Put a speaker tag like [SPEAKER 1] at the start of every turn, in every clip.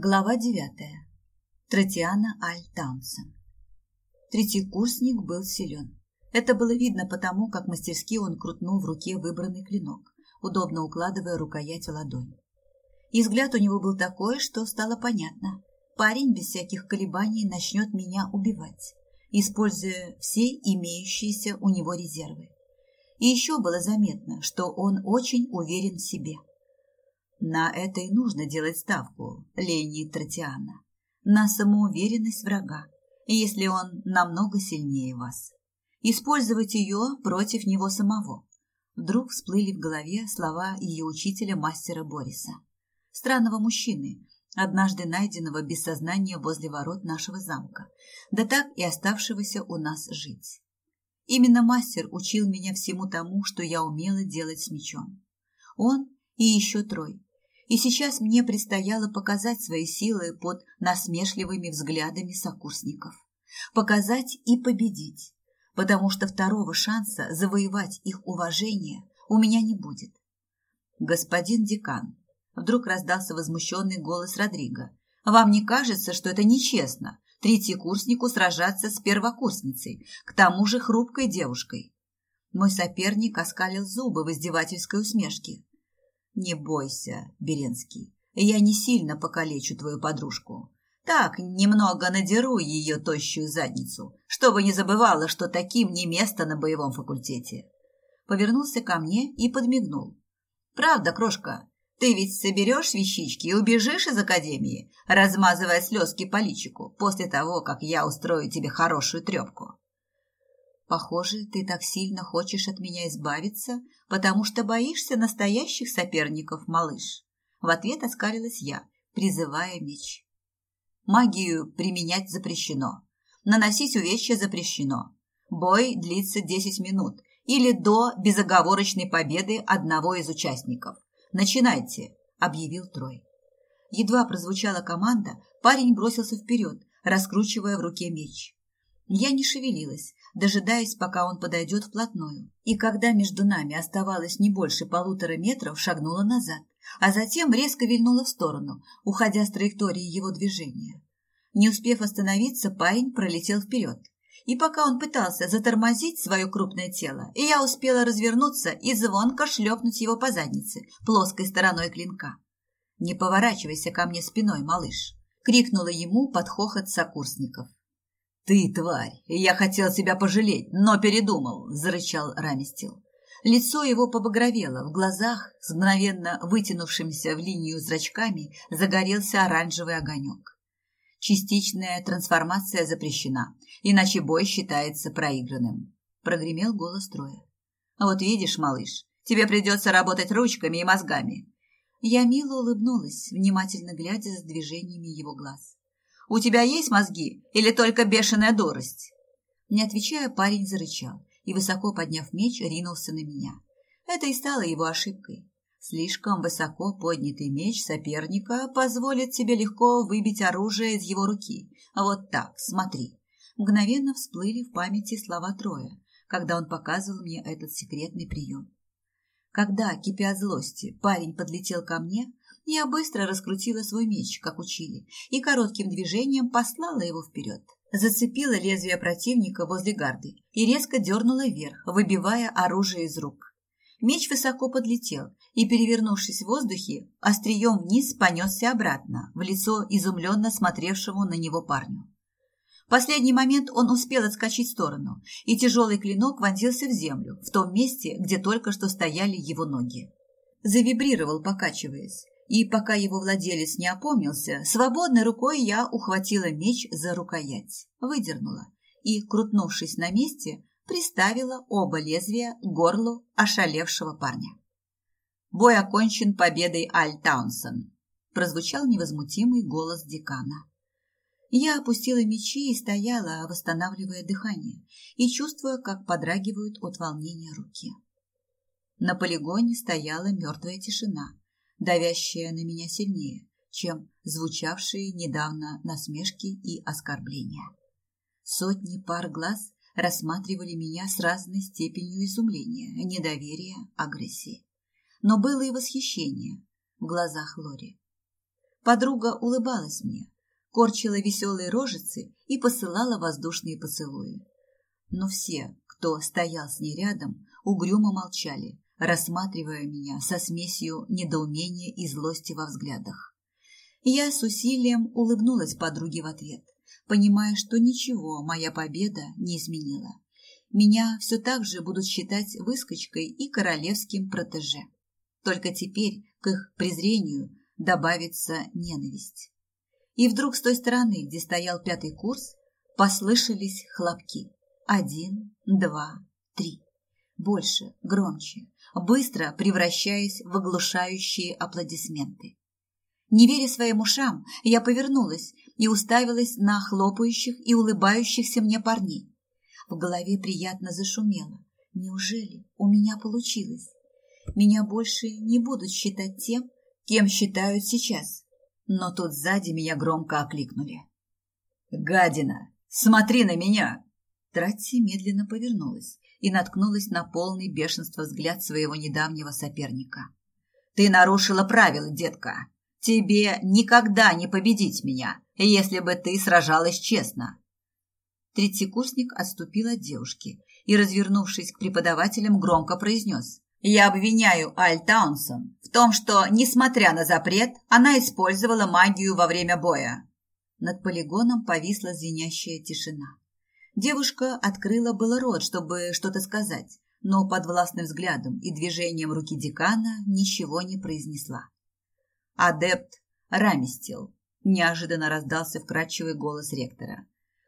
[SPEAKER 1] Глава девятая. Тротиана Аль Таунсен. Третий курсник был силен. Это было видно потому, как мастерски он крутнул в руке выбранный клинок, удобно укладывая рукоять в ладонь. И взгляд у него был такой, что стало понятно. Парень без всяких колебаний начнет меня убивать, используя все имеющиеся у него резервы. И еще было заметно, что он очень уверен в себе – на это и нужно делать ставку, Лени Тротиана. На самоуверенность врага, если он намного сильнее вас. Использовать ее против него самого. Вдруг всплыли в голове слова ее учителя мастера Бориса. Странного мужчины, однажды найденного без сознания возле ворот нашего замка, да так и оставшегося у нас жить. Именно мастер учил меня всему тому, что я умела делать с мечом. Он и еще трое, и сейчас мне предстояло показать свои силы под насмешливыми взглядами сокурсников. Показать и победить, потому что второго шанса завоевать их уважение у меня не будет. «Господин декан», — вдруг раздался возмущенный голос Родриго, «вам не кажется, что это нечестно, третьекурснику сражаться с первокурсницей, к тому же хрупкой девушкой?» Мой соперник оскалил зубы в издевательской усмешке. Не бойся, Беренский, я не сильно покалечу твою подружку. Так, немного надеру ее тощую задницу, чтобы не забывала, что таким не место на боевом факультете. Повернулся ко мне и подмигнул. Правда, крошка, ты ведь соберешь вещички и убежишь из академии, размазывая слезки по личику, после того, как я устрою тебе хорошую трепку. Похоже, ты так сильно хочешь от меня избавиться, потому что боишься настоящих соперников, малыш. В ответ оскалилась я, призывая меч. Магию применять запрещено. Наносить увечья запрещено. Бой длится 10 минут или до безоговорочной победы одного из участников. Начинайте, объявил Трой. Едва прозвучала команда, парень бросился вперед, раскручивая в руке меч. Я не шевелилась, дожидаясь, пока он подойдет вплотную. И когда между нами оставалось не больше полутора метров, шагнула назад, а затем резко вильнула в сторону, уходя с траектории его движения. Не успев остановиться, парень пролетел вперед. И пока он пытался затормозить свое крупное тело, я успела развернуться и звонко шлепнуть его по заднице, плоской стороной клинка. «Не поворачивайся ко мне спиной, малыш!» — крикнула ему под хохот сокурсников. «Ты, тварь! Я хотел тебя пожалеть, но передумал!» – зарычал Рамистил. Лицо его побагровело, в глазах, с мгновенно вытянувшимися в линию зрачками, загорелся оранжевый огонек. Частичная трансформация запрещена, иначе бой считается проигранным. Прогремел голос Троя. Вот видишь, малыш, тебе придется работать ручками и мозгами. Я мило улыбнулась, внимательно глядя за движениями его глаз. У тебя есть мозги или только бешеная дурость?» Не отвечая, парень зарычал и, высоко подняв меч, ринулся на меня. Это и стало его ошибкой. Слишком высоко поднятый меч соперника позволит себе легко выбить оружие из его руки. Вот так, смотри. Мгновенно всплыли в памяти слова Троя, когда он показывал мне этот секретный прием. Когда, кипя от злости, парень подлетел ко мне, я быстро раскрутила свой меч, как учили, и коротким движением послала его вперед. Зацепила лезвие противника возле гарды и резко дернула вверх, выбивая оружие из рук. Меч высоко подлетел и, перевернувшись в воздухе, острием вниз понесся обратно, в лицо изумленно смотревшему на него парню. В последний момент он успел отскочить в сторону, и тяжелый клинок вонзился в землю, в том месте, где только что стояли его ноги. Завибрировал, покачиваясь, и пока его владелец не опомнился, свободной рукой я ухватила меч за рукоять, выдернула и, крутнувшись на месте, приставила оба лезвия к горлу ошалевшего парня. «Бой окончен победой Аль Таунсон», – прозвучал невозмутимый голос декана. Я опустила мечи и стояла, восстанавливая дыхание и чувствуя, как подрагивают от волнения руки. На полигоне стояла мертвая тишина – давящая на меня сильнее, чем звучавшие недавно насмешки и оскорбления. Сотни пар глаз рассматривали меня с разной степенью изумления, недоверия, агрессии. Но было и восхищение в глазах Лори. Подруга улыбалась мне, корчила веселые рожицы и посылала воздушные поцелуи. Но все, кто стоял с ней рядом, угрюмо молчали, рассматривая меня со смесью недоумения и злости во взглядах. Я с усилием улыбнулась подруге в ответ, понимая, что ничего моя победа не изменила. Меня все так же будут считать выскочкой и королевским протеже. Только теперь к их презрению добавится ненависть. И вдруг с той стороны, где стоял пятый курс, послышались хлопки. Один, два, три. Больше, громче, быстро превращаясь в оглушающие аплодисменты. Не веря своим ушам, я повернулась и уставилась на хлопающих и улыбающихся мне парней. В голове приятно зашумело. Неужели у меня получилось? Меня больше не будут считать тем, кем считают сейчас. Но тут сзади меня громко окликнули. «Гадина, смотри на меня!» Тратти медленно повернулась и наткнулась на полный бешенства взгляд своего недавнего соперника. «Ты нарушила правила, детка. Тебе никогда не победить меня, если бы ты сражалась честно». Третий курсник отступил от девушки и, развернувшись к преподавателям, громко произнес. «Я обвиняю Аль Таунсон в том, что, несмотря на запрет, она использовала магию во время боя». Над полигоном повисла звенящая тишина. Девушка открыла было рот, чтобы что-то сказать, но под властным взглядом и движением руки декана ничего не произнесла. «Адепт Рамистил», – неожиданно раздался вкрадчивый голос ректора.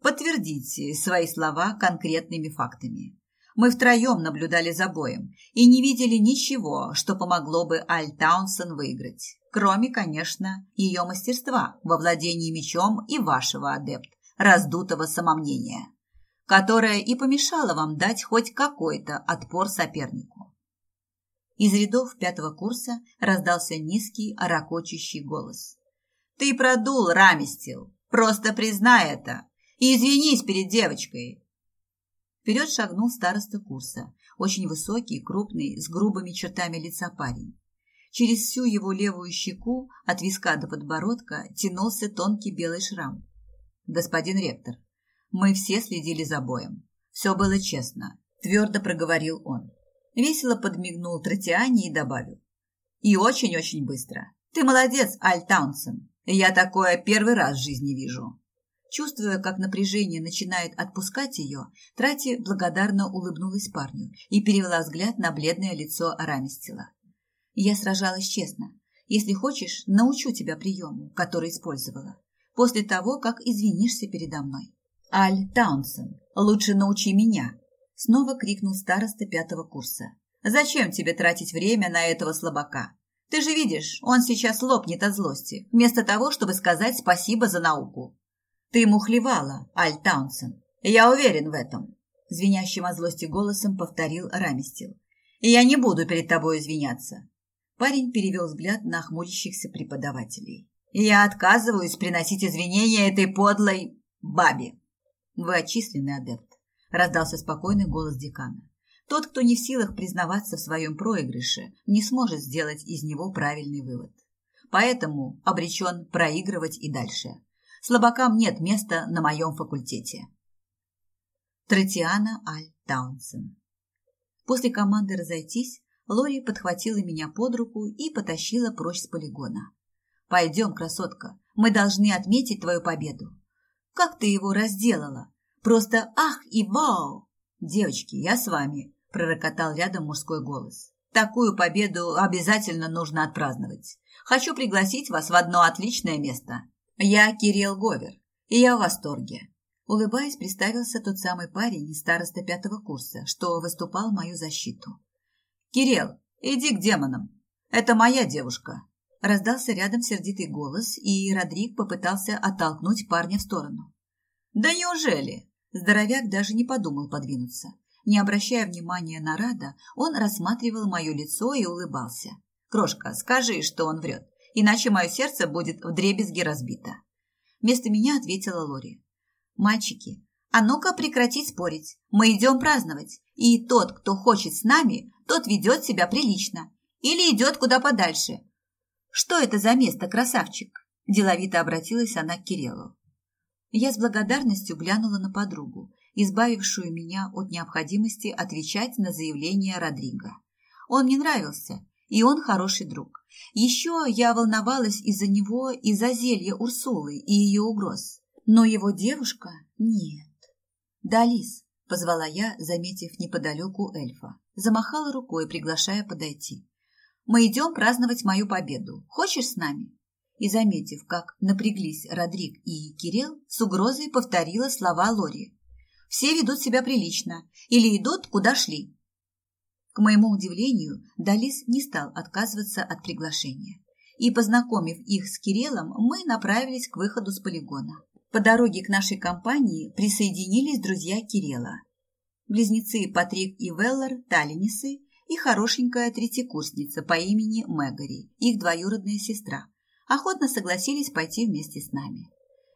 [SPEAKER 1] «Подтвердите свои слова конкретными фактами. Мы втроем наблюдали за боем и не видели ничего, что помогло бы Аль Таунсон выиграть, кроме, конечно, ее мастерства во владении мечом и вашего адепт, раздутого самомнения» которая и помешала вам дать хоть какой-то отпор сопернику. Из рядов пятого курса раздался низкий, ракочущий голос. «Ты продул, Рамистил! Просто признай это! И извинись перед девочкой!» Вперед шагнул староста курса, очень высокий, крупный, с грубыми чертами лица парень. Через всю его левую щеку, от виска до подбородка, тянулся тонкий белый шрам. «Господин ректор, мы все следили за боем. Все было честно, твердо проговорил он. Весело подмигнул Тротиане и добавил. И очень-очень быстро. Ты молодец, Аль Таунсен. Я такое первый раз в жизни вижу. Чувствуя, как напряжение начинает отпускать ее, Трати благодарно улыбнулась парню и перевела взгляд на бледное лицо Арамистила. «Я сражалась честно. Если хочешь, научу тебя приему, который использовала, после того, как извинишься передо мной. «Аль Таунсен, лучше научи меня!» Снова крикнул староста пятого курса. «Зачем тебе тратить время на этого слабака? Ты же видишь, он сейчас лопнет от злости, вместо того, чтобы сказать спасибо за науку. Ты мухлевала, Аль Таунсен. Я уверен в этом!» Звенящим от злости голосом повторил Рамистил. «Я не буду перед тобой извиняться!» Парень перевел взгляд на хмурящихся преподавателей. «Я отказываюсь приносить извинения этой подлой бабе!» «Вы отчисленный адепт», – раздался спокойный голос декана. «Тот, кто не в силах признаваться в своем проигрыше, не сможет сделать из него правильный вывод. Поэтому обречен проигрывать и дальше. Слабакам нет места на моем факультете». Тротиана Аль Таунсен После команды разойтись, Лори подхватила меня под руку и потащила прочь с полигона. «Пойдем, красотка, мы должны отметить твою победу. Как ты его разделала? Просто ах и вау! Девочки, я с вами, пророкотал рядом мужской голос. Такую победу обязательно нужно отпраздновать. Хочу пригласить вас в одно отличное место. Я Кирилл Говер, и я в восторге. Улыбаясь, представился тот самый парень из староста пятого курса, что выступал в мою защиту. «Кирилл, иди к демонам. Это моя девушка. Раздался рядом сердитый голос, и Родрик попытался оттолкнуть парня в сторону. «Да неужели?» Здоровяк даже не подумал подвинуться. Не обращая внимания на Рада, он рассматривал мое лицо и улыбался. «Крошка, скажи, что он врет, иначе мое сердце будет вдребезги разбито». Вместо меня ответила Лори. «Мальчики, а ну-ка прекратить спорить. Мы идем праздновать, и тот, кто хочет с нами, тот ведет себя прилично. Или идет куда подальше, что это за место, красавчик? Деловито обратилась она к Кириллу. Я с благодарностью глянула на подругу, избавившую меня от необходимости отвечать на заявление Родриго. Он мне нравился, и он хороший друг. Еще я волновалась из-за него и за зелья Урсулы и ее угроз. Но его девушка – нет. «Да, Лис», – позвала я, заметив неподалеку эльфа. Замахала рукой, приглашая подойти. «Мы идем праздновать мою победу. Хочешь с нами?» И, заметив, как напряглись Родрик и Кирилл, с угрозой повторила слова Лори. «Все ведут себя прилично или идут, куда шли. К моему удивлению, Далис не стал отказываться от приглашения. И, познакомив их с Кириллом, мы направились к выходу с полигона. По дороге к нашей компании присоединились друзья Кирилла. Близнецы Патрик и Веллар Талинисы и хорошенькая третьекурсница по имени Мэгори, их двоюродная сестра, охотно согласились пойти вместе с нами.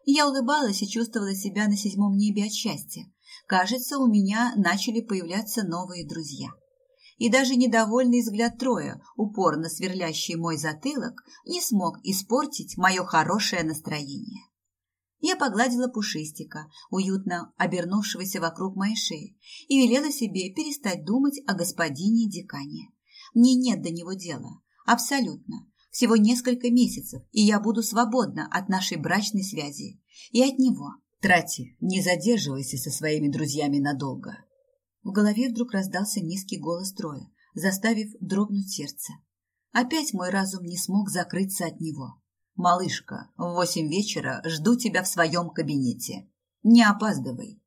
[SPEAKER 1] Я улыбалась и чувствовала себя на седьмом небе от счастья. Кажется, у меня начали появляться новые друзья и даже недовольный взгляд Троя, упорно сверлящий мой затылок, не смог испортить мое хорошее настроение. Я погладила пушистика, уютно обернувшегося вокруг моей шеи, и велела себе перестать думать о господине декане. Мне нет до него дела, абсолютно. Всего несколько месяцев, и я буду свободна от нашей брачной связи. И от него.
[SPEAKER 2] Трати, не задерживайся со своими друзьями надолго.
[SPEAKER 1] В голове вдруг раздался низкий голос Троя, заставив дрогнуть сердце. Опять мой разум не смог закрыться от него.
[SPEAKER 2] «Малышка, в восемь вечера жду тебя в своем кабинете. Не опаздывай.